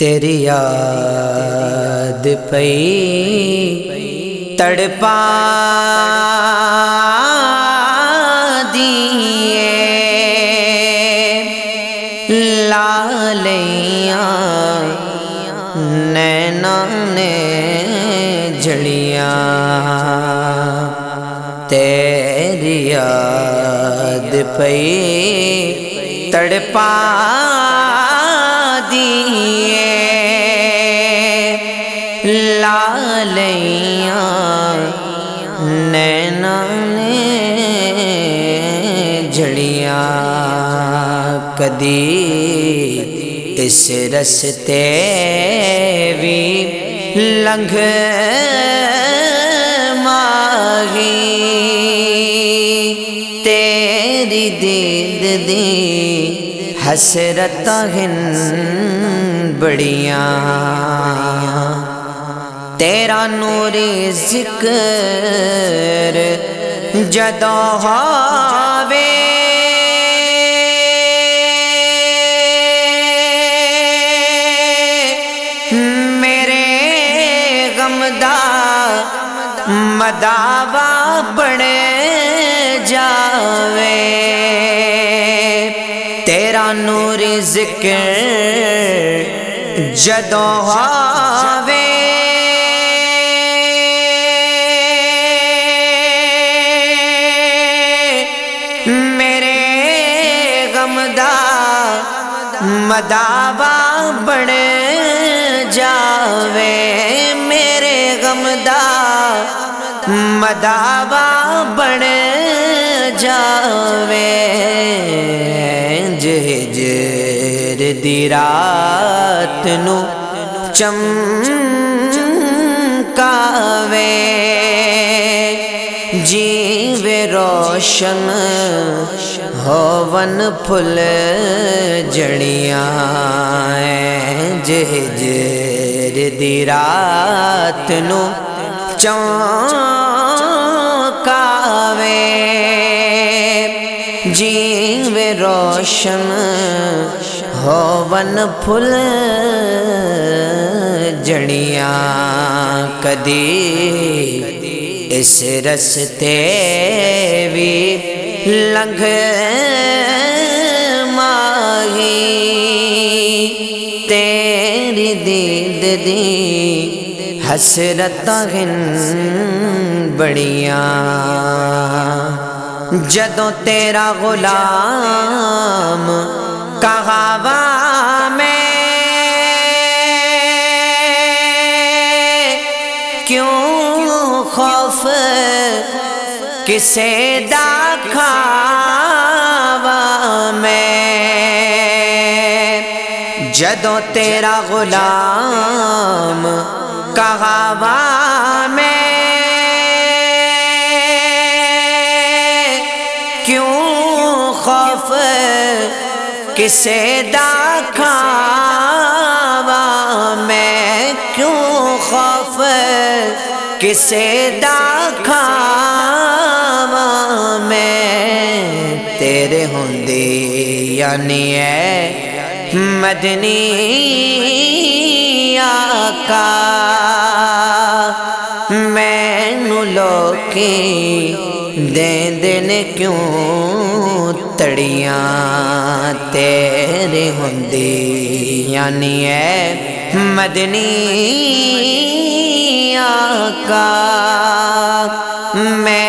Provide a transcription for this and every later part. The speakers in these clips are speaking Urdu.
تیری یاد پئی تڑپا دیے لالیاں نینا نے جڑیاں تیری یاد پئی تڑپا دیے لالیاں نینا نے جڑیاں کدی اس رستے بھی لنگھ ماہی تیری دید دی حسرت ہن بڑیاں تیرا نور ذکر جدو ہوے میرے غم دا مداوا بڑے جاوے۔ تیرا نور ذکر جدو ہوے غم دا مداوا بڑ جاوے میرے غم دا۔ مداوا بڑ جاوے جہجر دی رات نو چمکاوے۔ جیوے روشن ہوون پھل جڑیاں جہجر جی دی رات نو چونکاوے۔ جیوے روشن ہوون پھل جڑیاں کدی اس رستے بھی لنگھ ماہی۔ تیری دید دی حسرت ہن بڑیاں۔ جدوں تیرا غلام کہاوا کسے دا کھاوا میں؟ جدوں تیرا غلام کہاوا میں؟ کیوں خوف کسے دا کھاوا میں؟ کیوں خوف کسے دا کھاوا میں تیرے ہوندی یعنی ہے یعنی مدنی آقا۔ میں نو لوکی دین دین کیوں تڑیاں؟ تیرے ہوندی یعنی ہے مدنی آقا۔ میں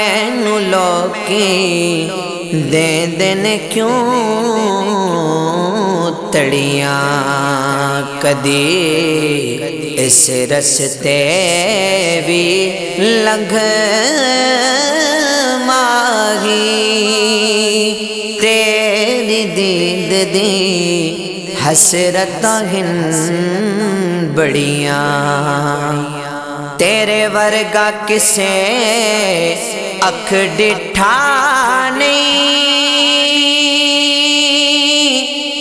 لوکی دین دین کیوں تڑیاں؟ کدی اس رستے بھی لنگھ ماہی؟ تیری دید دی حسرت ہن بڑیاں۔ تیرے ورگا کسے اکھ ڈٹھانی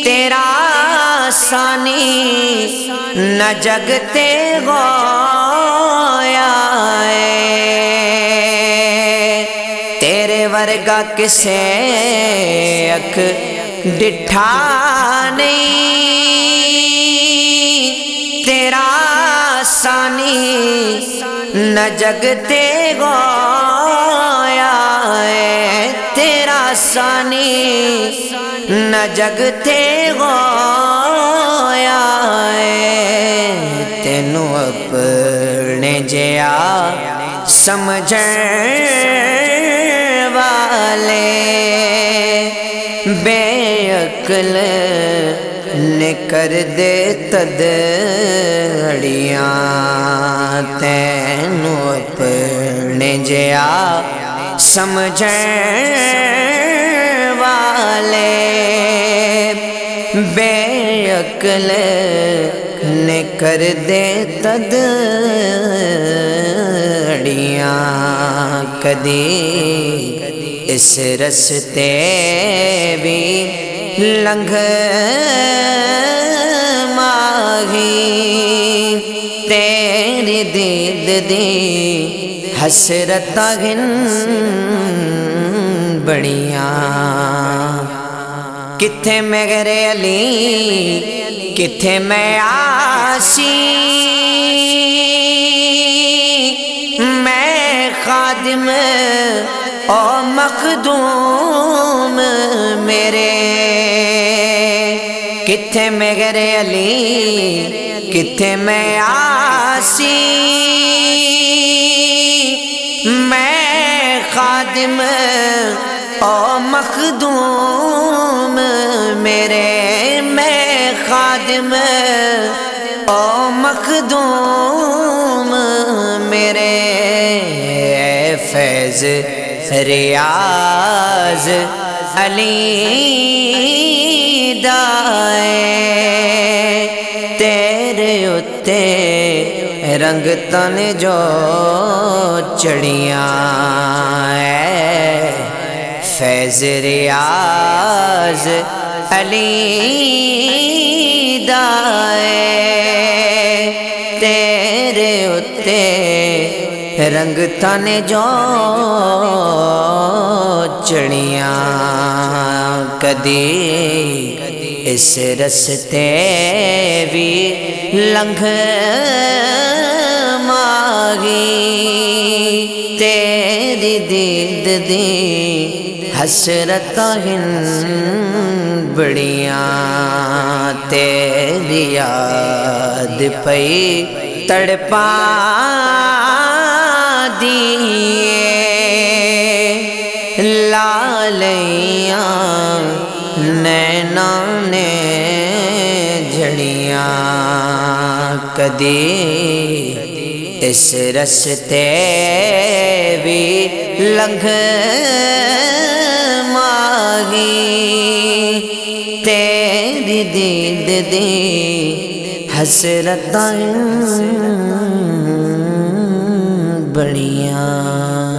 تیرا سانی نہ جگتے گویا ہے۔ تیرے ورگا کسے اکھ ڈٹھانی تیرا سانی نہ جگتے گویا ہے ہے تیرا سانی نہ جگتے گویا ہے۔ تینوں اپنے جیا سمجھ والے۔ بے عقل نے کر دے تدڑیاں تینوں اپنے جیا سمجھ والے بے عقل نے کر دے تدڑیاں کدی اس رستے بھی لنگھ ماہی تیری دید دی حسرت گن بڑیاں۔ کتھے میں گرے علی، کتھے میں آسی میں خادم او مخدوم میرے۔ کتھے میں گرے علی، کتھے میں آسی خادم او مخدوم میرے میں خادم، او مخدوم میرے فیض ریاض علی دائے۔ تیرے اتے رنگ تن جو چڑیاں فیض ریاض علی دائے، تیرے اتے رنگ تن جو چڑیاں کدی اس رستے بھی لنگھ ماگی تیری دید دی حسرت بڑیاں تیری یاد پئی تڑپا دیے لالیاں نینا نے جڑیاں کدی اس رستے بھی لنگھ ماہی تیری دید دی حسرتیں بڑیاں۔